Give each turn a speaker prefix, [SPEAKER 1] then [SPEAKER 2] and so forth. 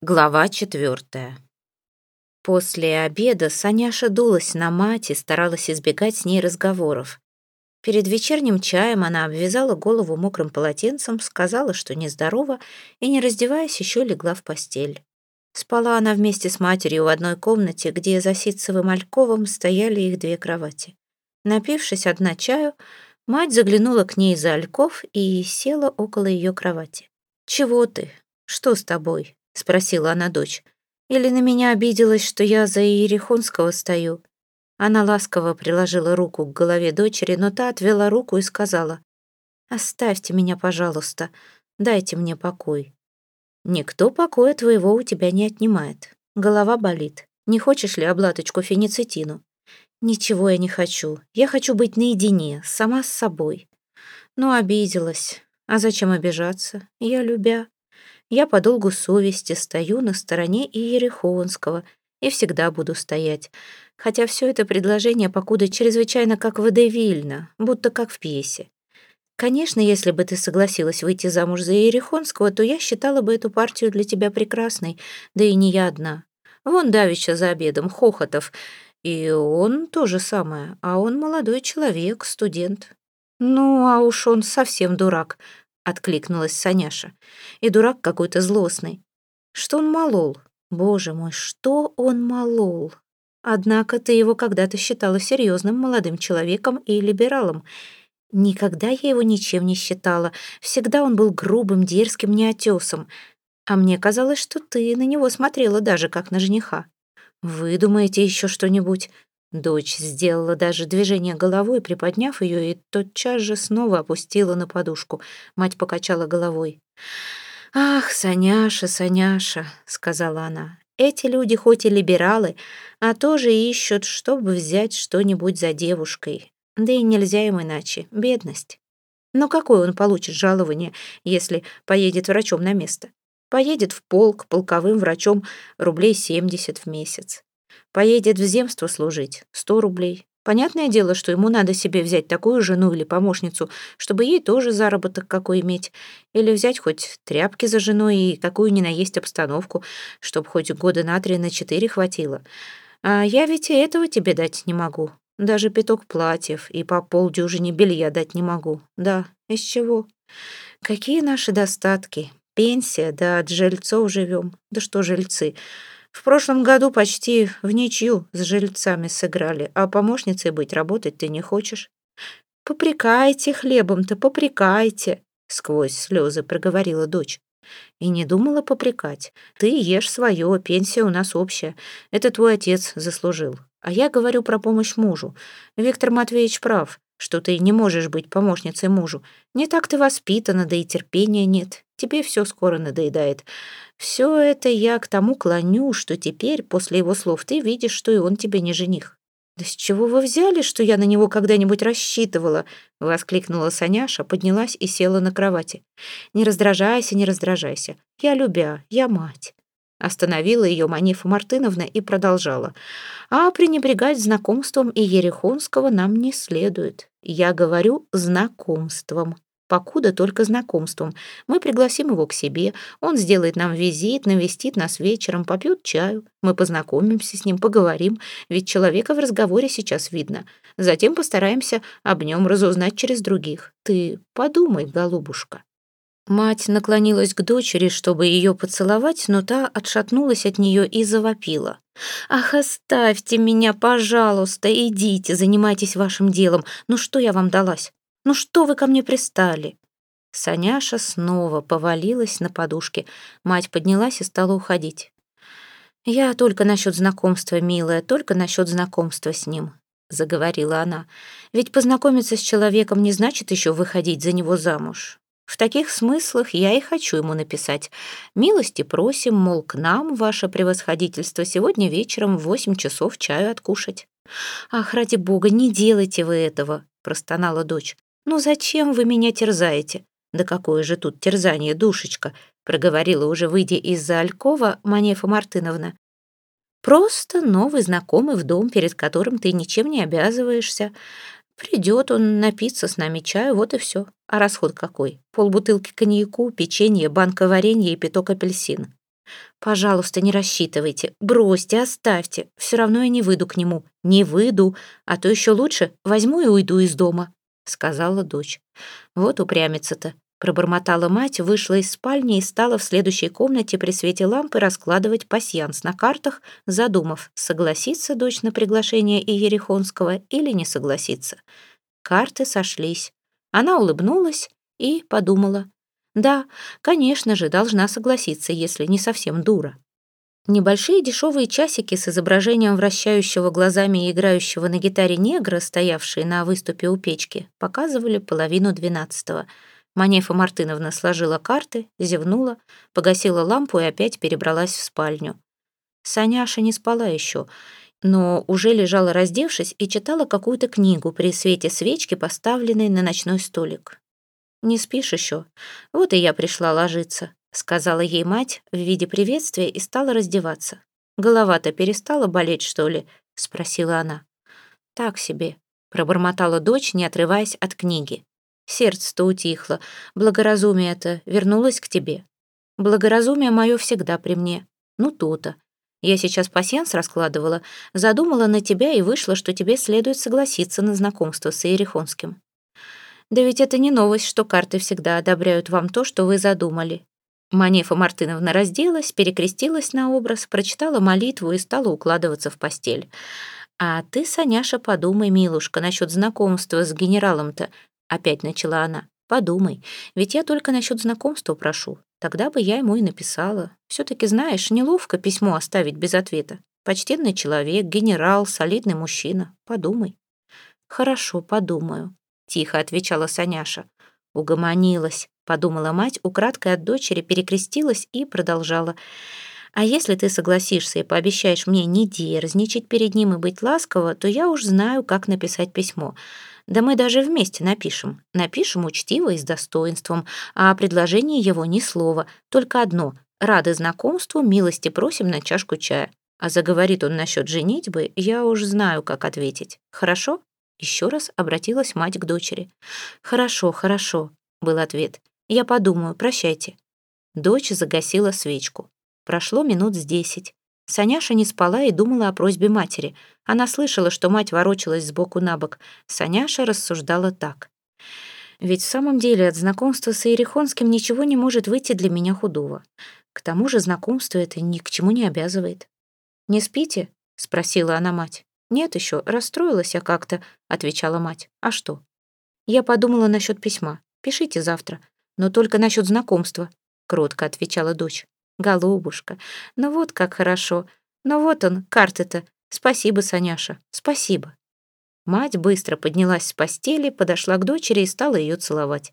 [SPEAKER 1] Глава четвертая. После обеда Саняша дулась на мать и старалась избегать с ней разговоров. Перед вечерним чаем она обвязала голову мокрым полотенцем, сказала, что нездорова, и, не раздеваясь, еще легла в постель. Спала она вместе с матерью в одной комнате, где за ситцевым альковом стояли их две кровати. Напившись одна чаю, мать заглянула к ней за альков и села около ее кровати. «Чего ты? Что с тобой?» — спросила она дочь. «Или на меня обиделась, что я за Иерихонского стою?» Она ласково приложила руку к голове дочери, но та отвела руку и сказала, «Оставьте меня, пожалуйста, дайте мне покой». «Никто покоя твоего у тебя не отнимает. Голова болит. Не хочешь ли облаточку феницетину?» «Ничего я не хочу. Я хочу быть наедине, сама с собой». «Ну, обиделась. А зачем обижаться? Я любя. Я по долгу совести стою на стороне Иерихонского и всегда буду стоять. Хотя все это предложение покуда чрезвычайно как водевильно, будто как в пьесе. Конечно, если бы ты согласилась выйти замуж за Иерихонского, то я считала бы эту партию для тебя прекрасной, да и не я одна. Вон давеча за обедом Хохотов, и он то же самое, а он молодой человек, студент. Ну, а уж он совсем дурак, откликнулась Саняша. И дурак какой-то злостный. Что он молол? Боже мой, что он молол? Однако ты его когда-то считала серьезным молодым человеком и либералом. Никогда я его ничем не считала. Всегда он был грубым, дерзким, неотесом. А мне казалось, что ты на него смотрела даже как на жениха. Вы думаете еще что-нибудь? Дочь сделала даже движение головой, приподняв ее, и тотчас же снова опустила на подушку. Мать покачала головой. «Ах, Саняша, Саняша», — сказала она, — «эти люди хоть и либералы, а тоже ищут, чтобы взять что-нибудь за девушкой. Да и нельзя им иначе. Бедность. Но какое он получит жалование, если поедет врачом на место? Поедет в полк полковым врачом рублей 70 в месяц. Поедет в земство служить — сто рублей. Понятное дело, что ему надо себе взять такую жену или помощницу, чтобы ей тоже заработок какой иметь. Или взять хоть тряпки за женой и какую ни наесть обстановку, чтобы хоть года на три, на четыре хватило. А я ведь и этого тебе дать не могу. Даже пяток платьев и по полдюжине белья дать не могу. Да, из чего? Какие наши достатки? Пенсия, да от жильцов живем. Да что жильцы? В прошлом году почти в ничью с жильцами сыграли, а помощницей быть работать ты не хочешь. Попрекайте хлебом-то, попрекайте, сквозь слезы проговорила дочь. И не думала попрекать. Ты ешь свое, пенсия у нас общая. Это твой отец заслужил. А я говорю про помощь мужу. Виктор Матвеевич прав, что ты не можешь быть помощницей мужу. Не так ты воспитана, да и терпения нет. Тебе все скоро надоедает. Все это я к тому клоню, что теперь, после его слов, ты видишь, что и он тебе не жених. «Да с чего вы взяли, что я на него когда-нибудь рассчитывала?» — воскликнула Саняша, поднялась и села на кровати. «Не раздражайся, не раздражайся. Я любя, я мать». Остановила ее Манифа Мартыновна и продолжала. «А пренебрегать знакомством и Ерехонского нам не следует. Я говорю знакомством покуда только знакомством. Мы пригласим его к себе, он сделает нам визит, навестит нас вечером, попьет чаю. Мы познакомимся с ним, поговорим, ведь человека в разговоре сейчас видно. Затем постараемся об нем разузнать через других. Ты подумай, голубушка». Мать наклонилась к дочери, чтобы ее поцеловать, но та отшатнулась от нее и завопила. «Ах, оставьте меня, пожалуйста, идите, занимайтесь вашим делом. Ну что я вам далась? Ну что вы ко мне пристали?» Саняша снова повалилась на подушке. Мать поднялась и стала уходить. «Я только насчет знакомства, милая, только насчет знакомства с ним», — заговорила она. «Ведь познакомиться с человеком не значит еще выходить за него замуж. В таких смыслах я и хочу ему написать. Милости просим, мол, к нам, ваше превосходительство, сегодня вечером в восемь часов чаю откушать». «Ах, ради бога, не делайте вы этого», — простонала дочь. «Ну зачем вы меня терзаете?» «Да какое же тут терзание, душечка!» проговорила уже, выйдя из-за Алькова, Манефа Мартыновна. «Просто новый знакомый в дом, перед которым ты ничем не обязываешься. Придет он напиться с нами чаю, вот и все. А расход какой? Полбутылки коньяку, печенье, банка варенья и пяток апельсин. «Пожалуйста, не рассчитывайте. Бросьте, оставьте. Все равно я не выйду к нему. Не выйду. А то еще лучше возьму и уйду из дома», — сказала дочь. «Вот упрямится-то. Пробормотала мать, вышла из спальни и стала в следующей комнате при свете лампы раскладывать пасьянс на картах, задумав, согласиться дочь на приглашение Иерихонского или не согласиться. Карты сошлись. Она улыбнулась и подумала. Да, конечно же, должна согласиться, если не совсем дура. Небольшие дешевые часики с изображением вращающего глазами и играющего на гитаре негра, стоявшие на выступе у печки, показывали половину двенадцатого — Манефа Мартыновна сложила карты, зевнула, погасила лампу и опять перебралась в спальню. Саняша не спала еще, но уже лежала раздевшись и читала какую-то книгу при свете свечки, поставленной на ночной столик. «Не спишь еще? Вот и я пришла ложиться», — сказала ей мать в виде приветствия и стала раздеваться. «Голова-то перестала болеть, что ли?» — спросила она. «Так себе», — пробормотала дочь, не отрываясь от книги. Сердце-то утихло. Благоразумие-то вернулось к тебе. Благоразумие мое всегда при мне. Ну, то-то. Я сейчас пасьянс раскладывала, задумала на тебя и вышло, что тебе следует согласиться на знакомство с Иерихонским. Да ведь это не новость, что карты всегда одобряют вам то, что вы задумали. Манефа Мартыновна разделась, перекрестилась на образ, прочитала молитву и стала укладываться в постель. «А ты, Саняша, подумай, милушка, насчет знакомства с генералом-то. Опять начала она. «Подумай, ведь я только насчет знакомства прошу. Тогда бы я ему и написала. Все-таки, знаешь, неловко письмо оставить без ответа. Почтенный человек, генерал, солидный мужчина. Подумай». «Хорошо, подумаю», — тихо отвечала Саняша. «Угомонилась», — подумала мать, украдкой от дочери перекрестилась и продолжала. «А если ты согласишься и пообещаешь мне не дерзничать перед ним и быть ласково, то я уж знаю, как написать письмо. Да мы даже вместе напишем. Напишем учтиво и с достоинством, а о предложении его ни слова, только одно — рады знакомству, милости просим на чашку чая. А заговорит он насчет женитьбы, я уж знаю, как ответить. Хорошо? Еще раз обратилась мать к дочери. «Хорошо, хорошо», — был ответ. «Я подумаю, прощайте». Дочь загасила свечку. Прошло минут с десять. Саняша не спала и думала о просьбе матери. Она слышала, что мать ворочалась сбоку на бок. Саняша рассуждала так. «Ведь в самом деле от знакомства с Иерихонским ничего не может выйти для меня худого. К тому же знакомство это ни к чему не обязывает». «Не спите?» — спросила она мать. «Нет еще, расстроилась я как-то», — отвечала мать. «А что?» «Я подумала насчет письма. Пишите завтра. Но только насчет знакомства», — кротко отвечала дочь. Голубушка, ну вот как хорошо. Ну вот он, карты-то. Спасибо, Саняша, спасибо. Мать быстро поднялась с постели, подошла к дочери и стала ее целовать.